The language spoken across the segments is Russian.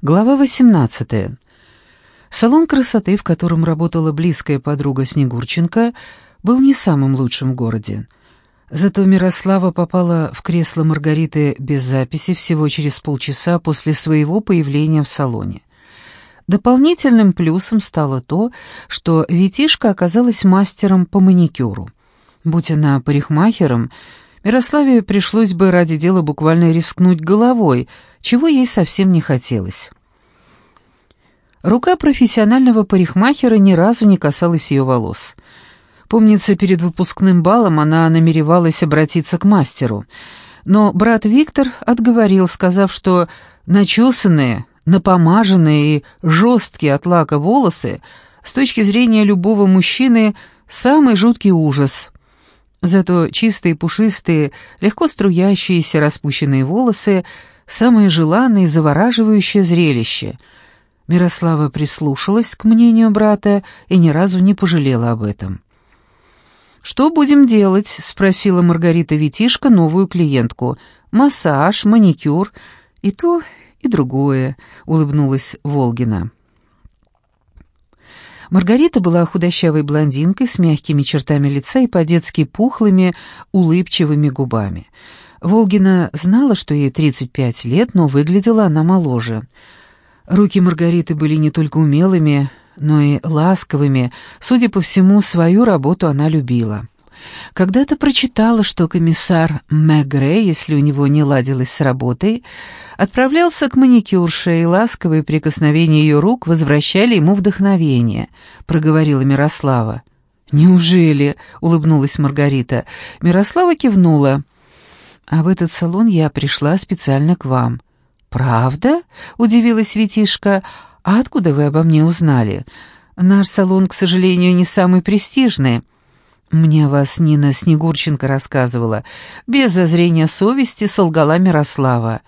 Глава 18. Салон красоты, в котором работала близкая подруга Снегурченко, был не самым лучшим в городе. Зато Мирослава попала в кресло Маргариты без записи всего через полчаса после своего появления в салоне. Дополнительным плюсом стало то, что Витишка оказалась мастером по маникюру. Будь она парикмахером, Мирославе пришлось бы ради дела буквально рискнуть головой, чего ей совсем не хотелось. Рука профессионального парикмахера ни разу не касалась ее волос. Помнится, перед выпускным балом она намеревалась обратиться к мастеру, но брат Виктор отговорил, сказав, что начесанные, напомаженные и жесткие от лака волосы с точки зрения любого мужчины самый жуткий ужас — Зато чистые, пушистые, легко струящиеся распущенные волосы — самое желанное и завораживающее зрелище. Мирослава прислушалась к мнению брата и ни разу не пожалела об этом. «Что будем делать?» — спросила Маргарита Витишка новую клиентку. «Массаж, маникюр и то, и другое», — улыбнулась Волгина. Маргарита была худощавой блондинкой с мягкими чертами лица и по-детски пухлыми, улыбчивыми губами. Волгина знала, что ей 35 лет, но выглядела она моложе. Руки Маргариты были не только умелыми, но и ласковыми. Судя по всему, свою работу она любила. Когда-то прочитала, что комиссар Мегре, если у него не ладилось с работой, отправлялся к маникюрше, и ласковые прикосновения ее рук возвращали ему вдохновение, проговорила Мирослава. «Неужели?» — улыбнулась Маргарита. Мирослава кивнула. «А в этот салон я пришла специально к вам». «Правда?» — удивилась Витишка. «А откуда вы обо мне узнали? Наш салон, к сожалению, не самый престижный». «Мне вас Нина Снегурченко рассказывала. Без зазрения совести солгала Мирослава».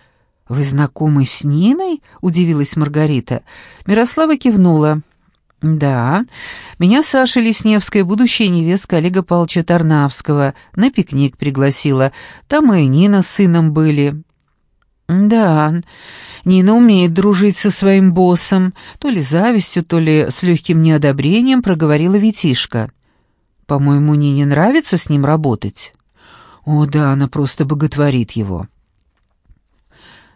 «Вы знакомы с Ниной?» — удивилась Маргарита. Мирослава кивнула. «Да, меня Саша Лесневская, будущая невестка Олега Павловича Тарнавского, на пикник пригласила. Там и Нина с сыном были». «Да, Нина умеет дружить со своим боссом», то ли завистью, то ли с легким неодобрением проговорила Витишка. По-моему, Нине нравится с ним работать. О, да, она просто боготворит его.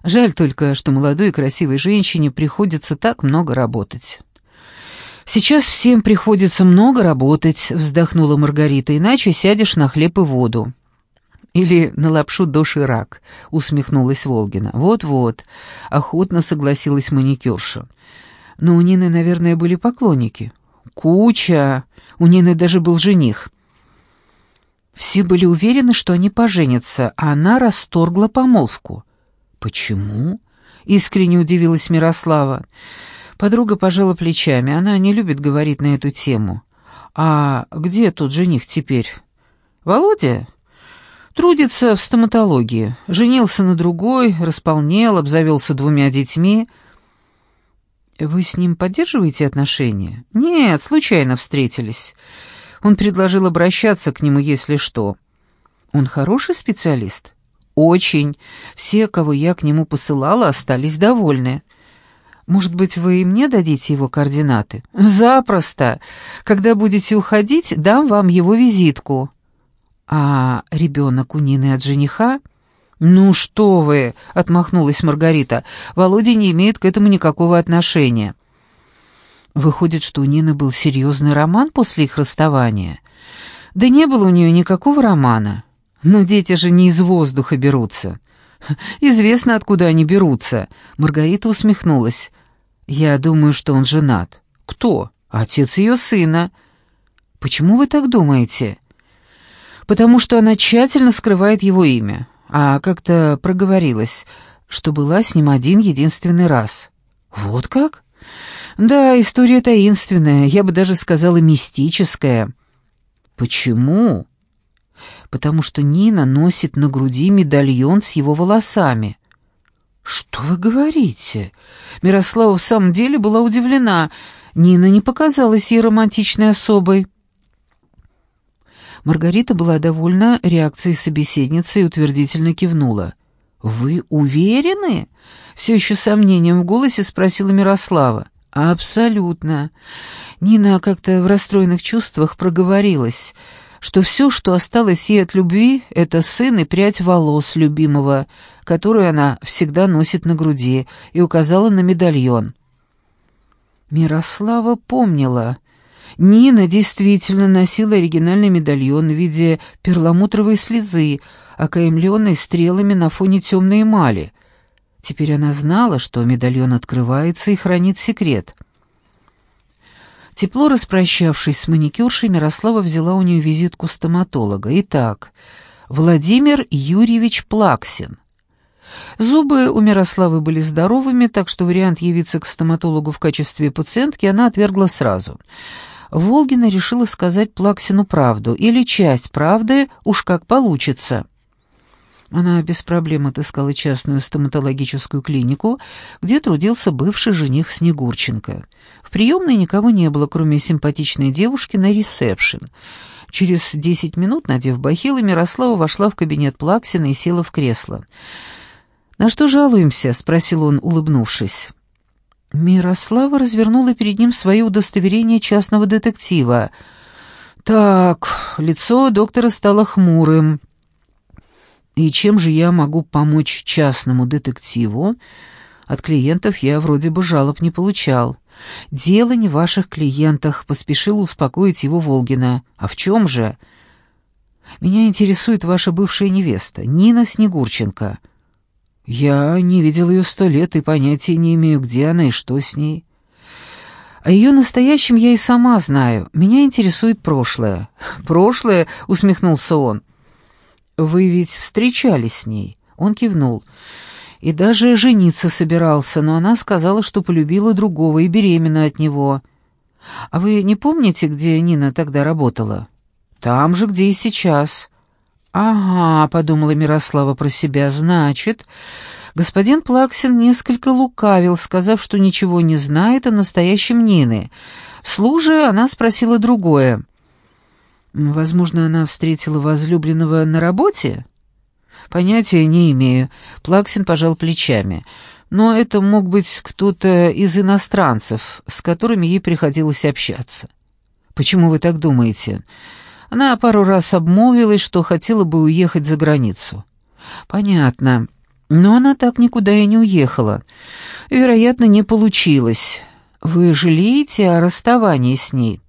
Жаль только, что молодой и красивой женщине приходится так много работать. «Сейчас всем приходится много работать», — вздохнула Маргарита, «иначе сядешь на хлеб и воду». «Или на лапшу доширак», — усмехнулась Волгина. «Вот-вот», — охотно согласилась маникюрша. «Но у Нины, наверное, были поклонники». «Куча», у Нины даже был жених. Все были уверены, что они поженятся, а она расторгла помолвку. «Почему?» — искренне удивилась Мирослава. Подруга пожала плечами, она не любит говорить на эту тему. «А где тот жених теперь?» «Володя?» «Трудится в стоматологии. Женился на другой, располнел, обзавелся двумя детьми». «Вы с ним поддерживаете отношения?» «Нет, случайно встретились. Он предложил обращаться к нему, если что». «Он хороший специалист?» «Очень. Все, кого я к нему посылала, остались довольны». «Может быть, вы и мне дадите его координаты?» «Запросто. Когда будете уходить, дам вам его визитку». «А ребенок у Нины от жениха?» «Ну что вы!» — отмахнулась Маргарита. «Володя не имеет к этому никакого отношения». Выходит, что у Нины был серьезный роман после их расставания. Да не было у нее никакого романа. Но дети же не из воздуха берутся. Известно, откуда они берутся. Маргарита усмехнулась. Я думаю, что он женат. Кто? Отец ее сына. Почему вы так думаете? Потому что она тщательно скрывает его имя а как-то проговорилась, что была с ним один единственный раз. Вот как? Да, история таинственная, я бы даже сказала мистическая. Почему? Потому что Нина носит на груди медальон с его волосами. Что вы говорите? Мирослава в самом деле была удивлена. Нина не показалась ей романтичной особой. Маргарита была довольна реакцией собеседницы и утвердительно кивнула. «Вы уверены?» — все еще сомнением в голосе спросила Мирослава. «Абсолютно». Нина как-то в расстроенных чувствах проговорилась, что все, что осталось ей от любви, — это сын и прядь волос любимого, которую она всегда носит на груди, и указала на медальон. Мирослава помнила. Нина действительно носила оригинальный медальон в виде перламутровой слезы, окаймленной стрелами на фоне темной эмали. Теперь она знала, что медальон открывается и хранит секрет. Тепло распрощавшись с маникюршей, Мирослава взяла у нее визитку стоматолога. Итак, Владимир Юрьевич Плаксин. Зубы у Мирославы были здоровыми, так что вариант явиться к стоматологу в качестве пациентки она отвергла сразу. Волгина решила сказать Плаксину правду, или часть правды, уж как получится. Она без проблем отыскала частную стоматологическую клинику, где трудился бывший жених Снегурченко. В приемной никого не было, кроме симпатичной девушки на ресепшн. Через десять минут, надев бахилы, Мирослава вошла в кабинет Плаксина и села в кресло. «На что жалуемся?» — спросил он, улыбнувшись. Мирослава развернула перед ним свое удостоверение частного детектива. «Так, лицо доктора стало хмурым». И чем же я могу помочь частному детективу? От клиентов я вроде бы жалоб не получал. Дело не в ваших клиентах, поспешил успокоить его Волгина. А в чем же? Меня интересует ваша бывшая невеста, Нина Снегурченко. Я не видел ее сто лет и понятия не имею, где она и что с ней. О ее настоящем я и сама знаю. Меня интересует прошлое. Прошлое, усмехнулся он. Вы ведь встречались с ней?» Он кивнул. «И даже жениться собирался, но она сказала, что полюбила другого и беременна от него. А вы не помните, где Нина тогда работала?» «Там же, где и сейчас». «Ага», — подумала Мирослава про себя, — «значит...» Господин Плаксин несколько лукавил, сказав, что ничего не знает о настоящем Нины. Вслух же она спросила другое. Возможно, она встретила возлюбленного на работе? Понятия не имею. Плаксин пожал плечами. Но это мог быть кто-то из иностранцев, с которыми ей приходилось общаться. Почему вы так думаете? Она пару раз обмолвилась, что хотела бы уехать за границу. Понятно. Но она так никуда и не уехала. Вероятно, не получилось. Вы жалеете о расставании с ней?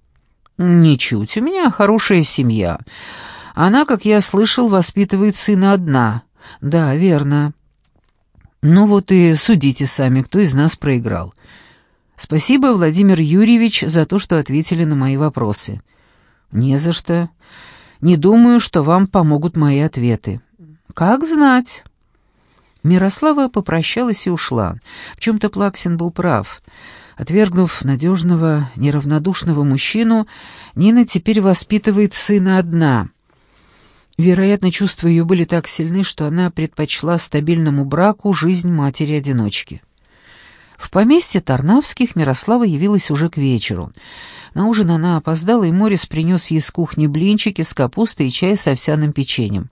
«Ничуть. У меня хорошая семья. Она, как я слышал, воспитывает сына одна. Да, верно. Ну вот и судите сами, кто из нас проиграл. Спасибо, Владимир Юрьевич, за то, что ответили на мои вопросы. Не за что. Не думаю, что вам помогут мои ответы. Как знать». Мирослава попрощалась и ушла. В чем-то Плаксин был прав. Отвергнув надежного, неравнодушного мужчину, Нина теперь воспитывает сына одна. Вероятно, чувства ее были так сильны, что она предпочла стабильному браку жизнь матери-одиночки. В поместье Тарнавских Мирослава явилась уже к вечеру. На ужин она опоздала, и Морис принес ей с кухни блинчики с капустой и чай с овсяным печеньем.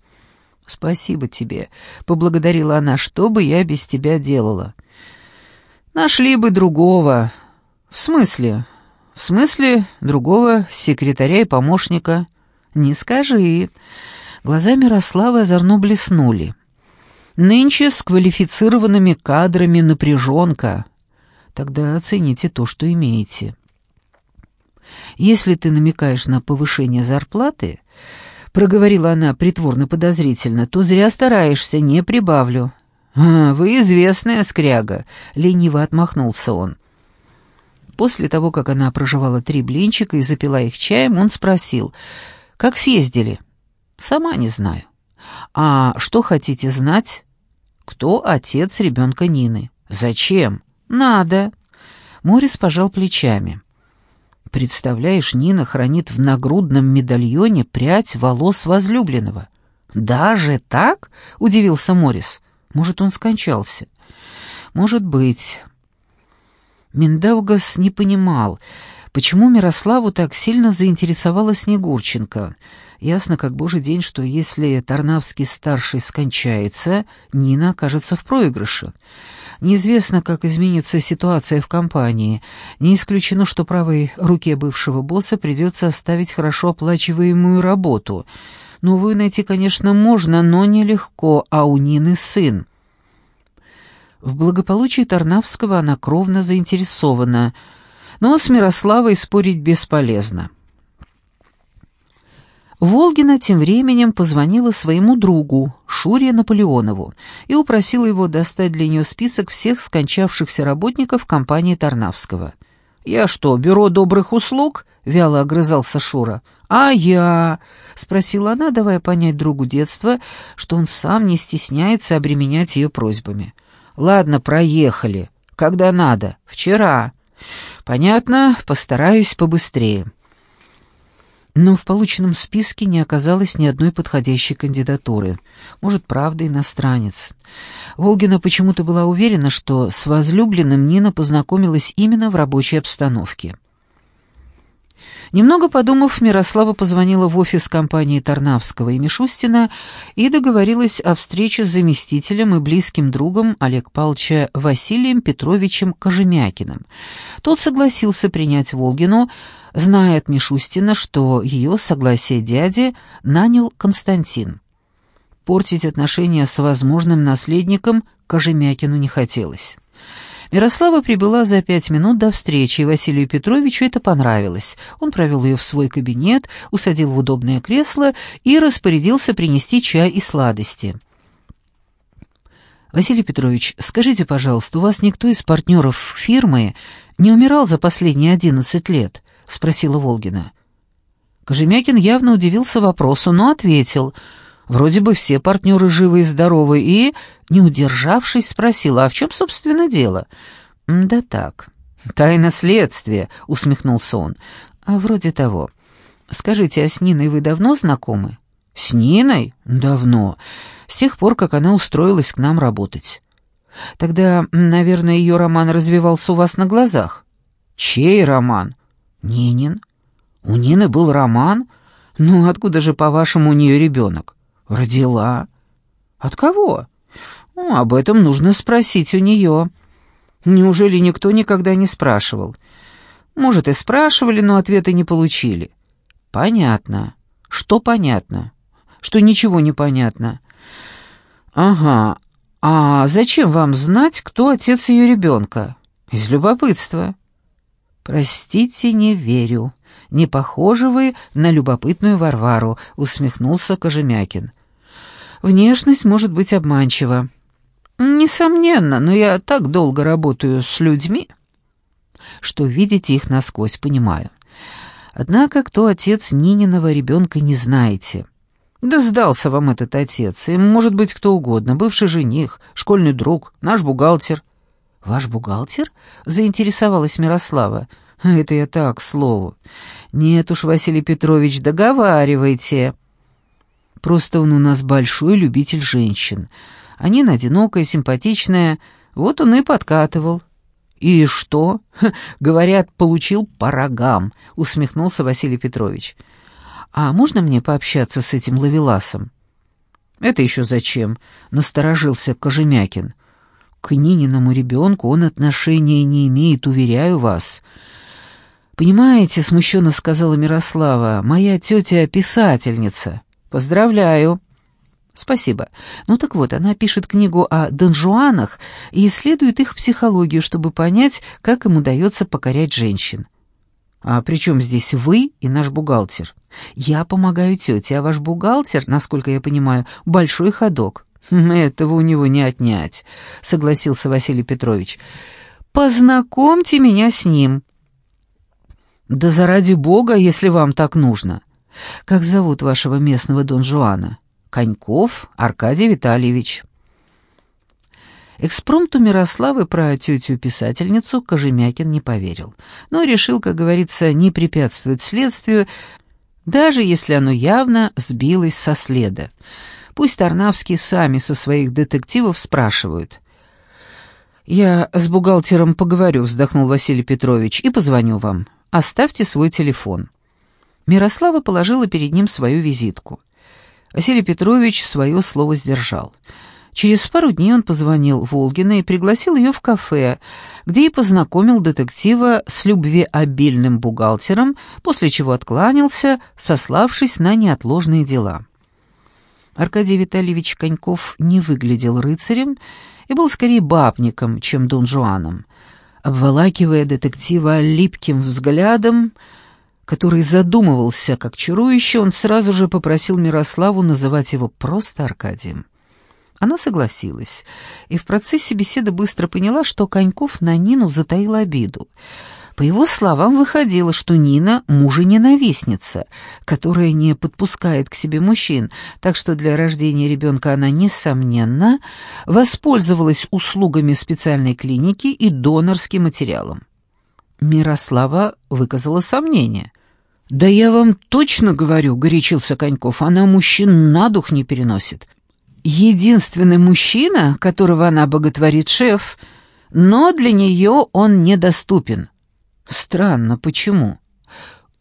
«Спасибо тебе», — поблагодарила она, — «что бы я без тебя делала?» Нашли бы другого. В смысле? В смысле другого секретаря и помощника. Не скажи. Глаза Мирославы озорно блеснули. Нынче с квалифицированными кадрами напряженка. Тогда оцените то, что имеете. Если ты намекаешь на повышение зарплаты, проговорила она притворно подозрительно, то зря стараешься, не прибавлю. «А, вы известная скряга», — лениво отмахнулся он. После того, как она проживала три блинчика и запила их чаем, он спросил, «Как съездили?» «Сама не знаю». «А что хотите знать?» «Кто отец ребенка Нины?» «Зачем?» «Надо». Морис пожал плечами. «Представляешь, Нина хранит в нагрудном медальоне прядь волос возлюбленного». «Даже так?» — удивился Морис. Может, он скончался. Может быть. Миндаугас не понимал, почему Мирославу так сильно заинтересовала Снегурченко. Ясно как божий день, что если Тарнавский-старший скончается, Нина окажется в проигрыше. Неизвестно, как изменится ситуация в компании. Не исключено, что правой руке бывшего босса придется оставить хорошо оплачиваемую работу. Новую найти, конечно, можно, но нелегко, а у Нины сын. В благополучии Тарнавского она кровно заинтересована, но с Мирославой спорить бесполезно. Волгина тем временем позвонила своему другу, Шуре Наполеонову, и упросила его достать для нее список всех скончавшихся работников компании Тарнавского. «Я что, бюро добрых услуг?» — вяло огрызался Шура. «А я?» — спросила она, давая понять другу детства, что он сам не стесняется обременять ее просьбами. «Ладно, проехали. Когда надо? Вчера». «Понятно, постараюсь побыстрее» но в полученном списке не оказалось ни одной подходящей кандидатуры. Может, правда, иностранец. Волгина почему-то была уверена, что с возлюбленным Нина познакомилась именно в рабочей обстановке. Немного подумав, Мирослава позвонила в офис компании Тарнавского и Мишустина и договорилась о встрече с заместителем и близким другом Олег Павловича Василием Петровичем Кожемякиным. Тот согласился принять Волгину, зная от Мишустина, что ее согласие дяди нанял Константин. Портить отношения с возможным наследником Кожемякину не хотелось. Мирослава прибыла за пять минут до встречи, и Василию Петровичу это понравилось. Он провел ее в свой кабинет, усадил в удобное кресло и распорядился принести чай и сладости. «Василий Петрович, скажите, пожалуйста, у вас никто из партнеров фирмы не умирал за последние одиннадцать лет?» — спросила Волгина. Кожемякин явно удивился вопросу, но ответил. Вроде бы все партнеры живы и здоровы, и, не удержавшись, спросила, а в чем, собственно, дело? «Да так. Тайна следствия», — усмехнулся он. «А вроде того. Скажите, а с Ниной вы давно знакомы?» «С Ниной? Давно. С тех пор, как она устроилась к нам работать». «Тогда, наверное, ее роман развивался у вас на глазах?» «Чей роман?» «Нинин? У Нины был роман? Ну, откуда же, по-вашему, у нее ребенок?» «Родила». «От кого?» ну, «Об этом нужно спросить у нее». «Неужели никто никогда не спрашивал?» «Может, и спрашивали, но ответа не получили». «Понятно. Что понятно?» «Что ничего не понятно». «Ага. А зачем вам знать, кто отец ее ребенка?» «Из любопытства». «Простите, не верю. Не похожи вы на любопытную Варвару», — усмехнулся Кожемякин. «Внешность может быть обманчива». «Несомненно, но я так долго работаю с людьми, что видите их насквозь, понимаю. Однако кто отец Нининого ребенка не знаете». «Да сдался вам этот отец, и может быть кто угодно, бывший жених, школьный друг, наш бухгалтер». «Ваш бухгалтер?» — заинтересовалась Мирослава. «Это я так, слову. Нет уж, Василий Петрович, договаривайте». «Просто он у нас большой любитель женщин. А Нина одинокая, симпатичная, вот он и подкатывал». «И что?» «Говорят, получил по рогам», — усмехнулся Василий Петрович. «А можно мне пообщаться с этим ловеласом?» «Это еще зачем?» — насторожился Кожемякин. К Нининому ребенку он отношения не имеет, уверяю вас. «Понимаете», — смущенно сказала Мирослава, — «моя тетя писательница. Поздравляю». «Спасибо. Ну так вот, она пишет книгу о донжуанах и исследует их психологию, чтобы понять, как им удается покорять женщин». «А при чем здесь вы и наш бухгалтер?» «Я помогаю тете, а ваш бухгалтер, насколько я понимаю, большой ходок». Хм, «Этого у него не отнять», — согласился Василий Петрович. «Познакомьте меня с ним». «Да заради бога, если вам так нужно. Как зовут вашего местного Дон Жуана?» «Коньков Аркадий Витальевич». Экспромту Мирославы про тетю-писательницу Кожемякин не поверил, но решил, как говорится, не препятствовать следствию, даже если оно явно сбилось со следа. Пусть Тарнавские сами со своих детективов спрашивают. «Я с бухгалтером поговорю», — вздохнул Василий Петрович, — «и позвоню вам. Оставьте свой телефон». Мирослава положила перед ним свою визитку. Василий Петрович свое слово сдержал. Через пару дней он позвонил Волгиной и пригласил ее в кафе, где и познакомил детектива с любвеобильным бухгалтером, после чего откланялся, сославшись на неотложные дела. Аркадий Витальевич Коньков не выглядел рыцарем и был скорее бабником, чем Дон Жуаном. Обволакивая детектива липким взглядом, который задумывался как чарующий, он сразу же попросил Мирославу называть его просто Аркадием. Она согласилась, и в процессе беседы быстро поняла, что Коньков на Нину затаил обиду. По его словам, выходило, что Нина — мужа-ненавистница, которая не подпускает к себе мужчин, так что для рождения ребенка она, несомненно, воспользовалась услугами специальной клиники и донорским материалом. Мирослава выказала сомнение. «Да я вам точно говорю», — горячился Коньков, — «она мужчин на дух не переносит. Единственный мужчина, которого она боготворит, шеф, но для нее он недоступен». «Странно, почему?»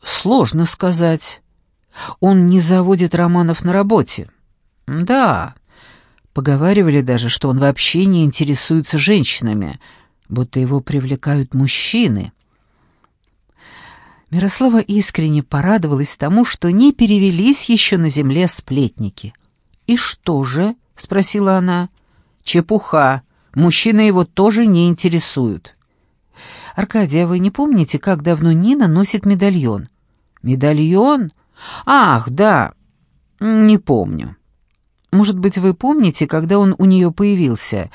«Сложно сказать. Он не заводит романов на работе». «Да». Поговаривали даже, что он вообще не интересуется женщинами, будто его привлекают мужчины. Мирослава искренне порадовалась тому, что не перевелись еще на земле сплетники. «И что же?» — спросила она. «Чепуха. Мужчины его тоже не интересуют». «Аркадий, а вы не помните, как давно Нина носит медальон?» «Медальон? Ах, да. Не помню. Может быть, вы помните, когда он у нее появился?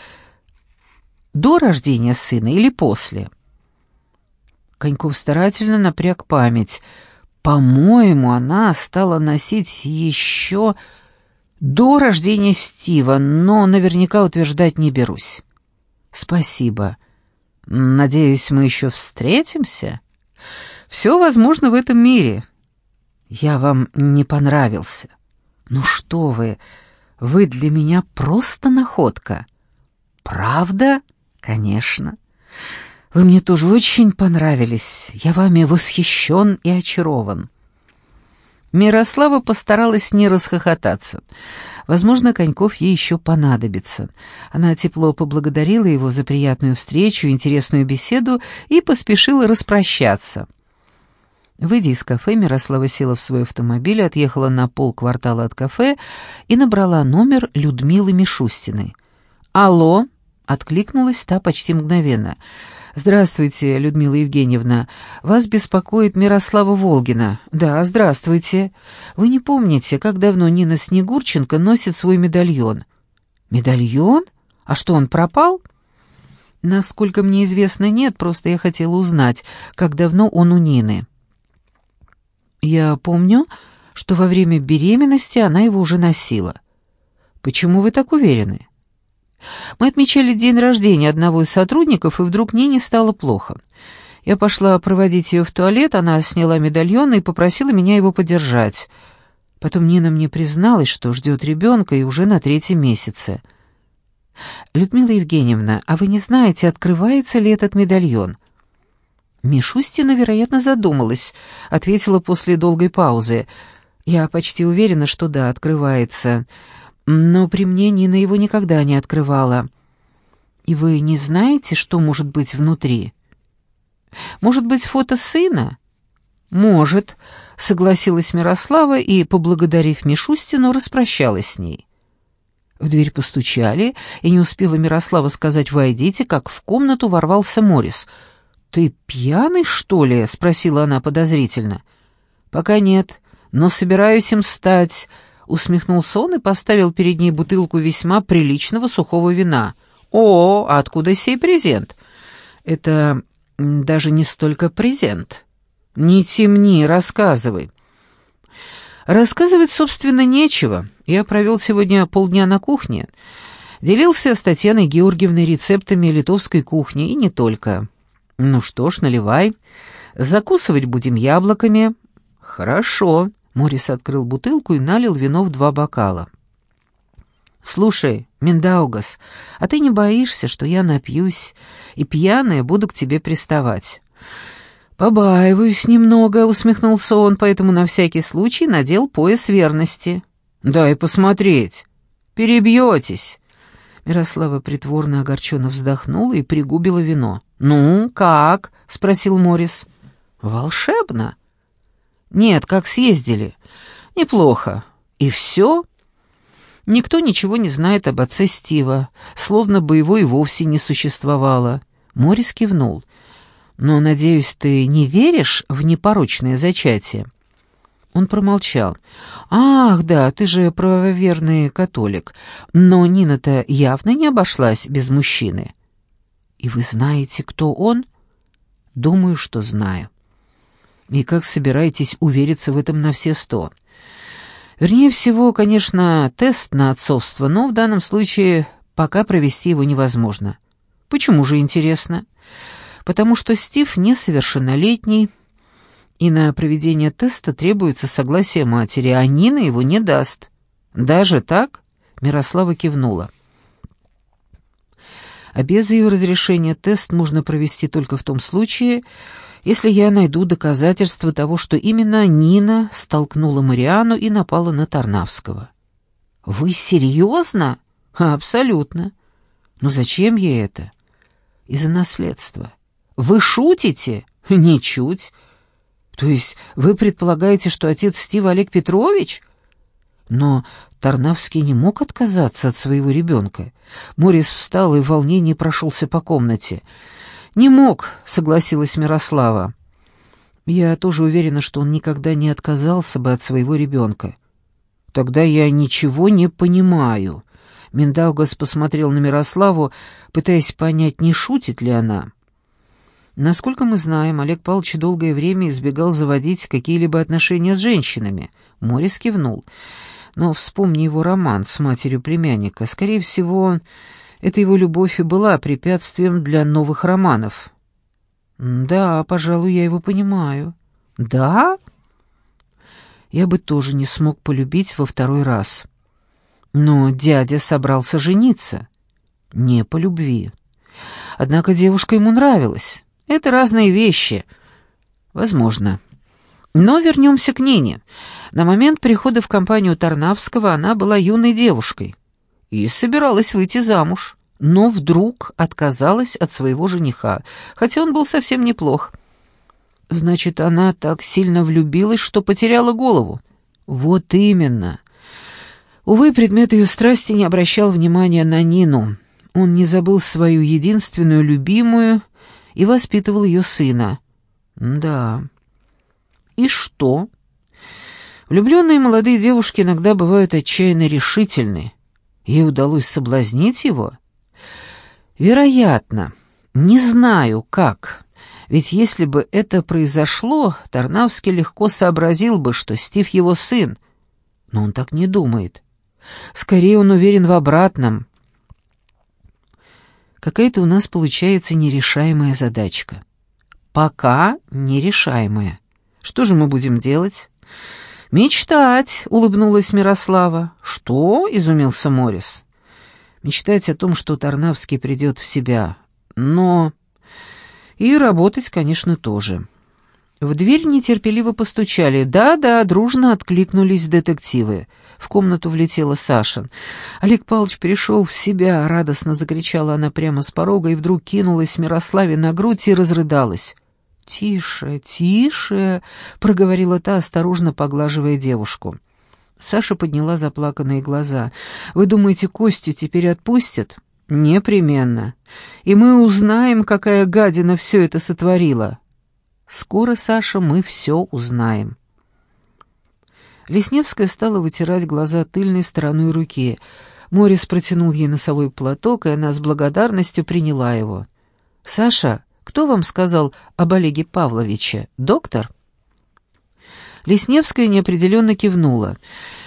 До рождения сына или после?» Коньков старательно напряг память. «По-моему, она стала носить еще до рождения Стива, но наверняка утверждать не берусь». «Спасибо. Надеюсь, мы еще встретимся?» «Все возможно в этом мире». «Я вам не понравился». «Ну что вы, вы для меня просто находка». «Правда?» «Конечно». Вы мне тоже очень понравились. Я вами восхищен и очарован». Мирослава постаралась не расхохотаться. Возможно, Коньков ей еще понадобится. Она тепло поблагодарила его за приятную встречу, интересную беседу и поспешила распрощаться. Выйдя из кафе, Мирослава села в свой автомобиль, отъехала на полквартала от кафе и набрала номер Людмилы Мишустиной. «Алло!» — откликнулась та почти мгновенно — «Здравствуйте, Людмила Евгеньевна. Вас беспокоит Мирослава Волгина». «Да, здравствуйте. Вы не помните, как давно Нина Снегурченко носит свой медальон?» «Медальон? А что, он пропал?» «Насколько мне известно, нет, просто я хотела узнать, как давно он у Нины». «Я помню, что во время беременности она его уже носила». «Почему вы так уверены?» Мы отмечали день рождения одного из сотрудников, и вдруг Нине стало плохо. Я пошла проводить ее в туалет, она сняла медальон и попросила меня его подержать. Потом Нина мне призналась, что ждет ребенка и уже на третьем месяце. «Людмила Евгеньевна, а вы не знаете, открывается ли этот медальон?» Мишустина, вероятно, задумалась, ответила после долгой паузы. «Я почти уверена, что да, открывается но при мне Нина его никогда не открывала. И вы не знаете, что может быть внутри? Может быть, фото сына? Может, согласилась Мирослава и, поблагодарив Мишустину, распрощалась с ней. В дверь постучали, и не успела Мирослава сказать «войдите», как в комнату ворвался Морис. «Ты пьяный, что ли?» — спросила она подозрительно. «Пока нет, но собираюсь им стать», Усмехнулся он и поставил перед ней бутылку весьма приличного сухого вина. «О, откуда сей презент?» «Это даже не столько презент». «Не темни, рассказывай». Рассказывать, собственно, нечего. Я провел сегодня полдня на кухне. Делился с Татьяной Георгиевной рецептами литовской кухни, и не только. Ну что ж, наливай. Закусывать будем яблоками. Хорошо. Морис открыл бутылку и налил вино в два бокала. «Слушай, Миндаугас, а ты не боишься, что я напьюсь и пьяная буду к тебе приставать?» «Побаиваюсь немного», — усмехнулся он, поэтому на всякий случай надел пояс верности. «Дай посмотреть. Перебьетесь». Мирослава притворно огорченно вздохнула и пригубила вино. «Ну, как?» — спросил Морис. «Волшебно». «Нет, как съездили. Неплохо. И все?» Никто ничего не знает об отце Стива, словно бы его и вовсе не существовало. Морис кивнул. «Но, надеюсь, ты не веришь в непорочное зачатие?» Он промолчал. «Ах, да, ты же правоверный католик. Но Нина-то явно не обошлась без мужчины». «И вы знаете, кто он?» «Думаю, что знаю». «И как собираетесь увериться в этом на все сто?» «Вернее всего, конечно, тест на отцовство, но в данном случае пока провести его невозможно». «Почему же, интересно?» «Потому что Стив несовершеннолетний, и на проведение теста требуется согласие матери, а Нина его не даст». «Даже так?» — Мирослава кивнула. «А без ее разрешения тест можно провести только в том случае, если я найду доказательства того, что именно Нина столкнула Мариану и напала на Тарнавского». «Вы серьезно?» «Абсолютно. Но зачем ей это?» «Из-за наследства». «Вы шутите?» «Ничуть. То есть вы предполагаете, что отец Стива Олег Петрович?» Но Тарнавский не мог отказаться от своего ребенка. Морис встал и в волнении прошелся по комнате. «Не мог», — согласилась Мирослава. «Я тоже уверена, что он никогда не отказался бы от своего ребенка». «Тогда я ничего не понимаю». Миндаугас посмотрел на Мирославу, пытаясь понять, не шутит ли она. Насколько мы знаем, Олег Павлович долгое время избегал заводить какие-либо отношения с женщинами. Морис кивнул. Но вспомни его роман с матерью племянника. Скорее всего, эта его любовь и была препятствием для новых романов. Да, пожалуй, я его понимаю. Да? Я бы тоже не смог полюбить во второй раз. Но дядя собрался жениться. Не по любви. Однако девушка ему нравилась. Это разные вещи. Возможно. Но вернемся к Нине. На момент прихода в компанию Тарнавского она была юной девушкой и собиралась выйти замуж, но вдруг отказалась от своего жениха, хотя он был совсем неплох. Значит, она так сильно влюбилась, что потеряла голову. Вот именно. Увы, предмет ее страсти не обращал внимания на Нину. Он не забыл свою единственную любимую и воспитывал ее сына. Да. И что? Влюбленные молодые девушки иногда бывают отчаянно решительны. Ей удалось соблазнить его? Вероятно. Не знаю, как. Ведь если бы это произошло, Тарнавский легко сообразил бы, что Стив его сын. Но он так не думает. Скорее, он уверен в обратном. Какая-то у нас получается нерешаемая задачка. Пока нерешаемая. Что же мы будем делать?» «Мечтать», — улыбнулась Мирослава. «Что?» — изумился Морис. «Мечтать о том, что Тарнавский придет в себя. Но...» «И работать, конечно, тоже». В дверь нетерпеливо постучали. «Да-да», — дружно откликнулись детективы. В комнату влетела Саша. Олег Павлович пришел в себя, радостно закричала она прямо с порога и вдруг кинулась Мирославе на грудь и разрыдалась. «Тише, тише!» — проговорила та, осторожно поглаживая девушку. Саша подняла заплаканные глаза. «Вы думаете, Костю теперь отпустят?» «Непременно. И мы узнаем, какая гадина все это сотворила». «Скоро, Саша, мы все узнаем». Лесневская стала вытирать глаза тыльной стороной руки. Морис протянул ей носовой платок, и она с благодарностью приняла его. «Саша, кто вам сказал об Олеге Павловиче? Доктор?» Лесневская неопределенно кивнула.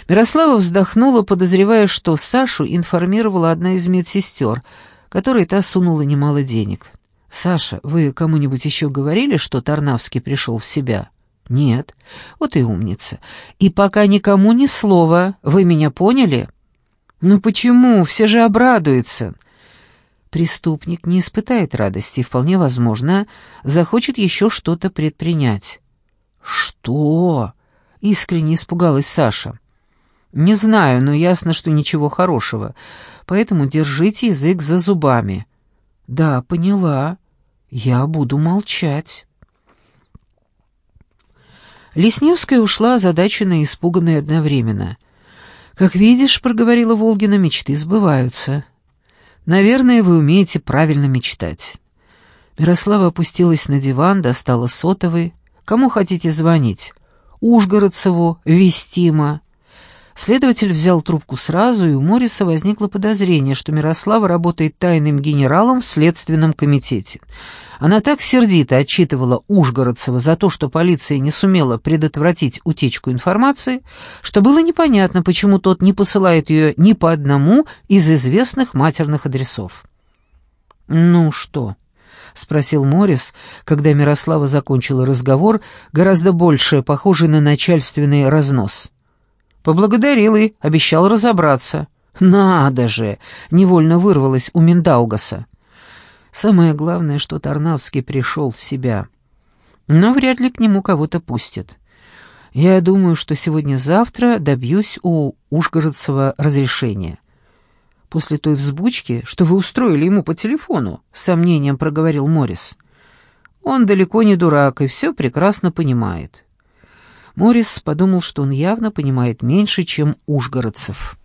Мирослава вздохнула, подозревая, что Сашу информировала одна из медсестер, которой та сунула немало денег. «Саша, вы кому-нибудь еще говорили, что Тарнавский пришел в себя?» «Нет». «Вот и умница. И пока никому ни слова. Вы меня поняли?» «Ну почему? Все же обрадуются». Преступник не испытает радости вполне возможно, захочет еще что-то предпринять. «Что?» — искренне испугалась Саша. «Не знаю, но ясно, что ничего хорошего, поэтому держите язык за зубами». «Да, поняла. Я буду молчать». Лесневская ушла озадаченная и испуганная одновременно. «Как видишь, — проговорила Волгина, — мечты сбываются. Наверное, вы умеете правильно мечтать». Мирослава опустилась на диван, достала сотовый. «Кому хотите звонить?» «Ужгородцеву, Вестима». Следователь взял трубку сразу, и у Мориса возникло подозрение, что Мирослава работает тайным генералом в Следственном комитете. Она так сердито отчитывала Ужгородцева за то, что полиция не сумела предотвратить утечку информации, что было непонятно, почему тот не посылает ее ни по одному из известных матерных адресов. «Ну что?» — спросил Морис, когда Мирослава закончила разговор, гораздо больше похожий на начальственный разнос. Поблагодарил и обещал разобраться. «Надо же!» — невольно вырвалось у Миндаугаса. Самое главное, что Тарнавский пришел в себя. Но вряд ли к нему кого-то пустят. Я думаю, что сегодня-завтра добьюсь у Ушгородцева разрешения. После той взбучки, что вы устроили ему по телефону, с сомнением проговорил Морис. Он далеко не дурак и все прекрасно понимает. Морис подумал, что он явно понимает меньше, чем Ушгородцев.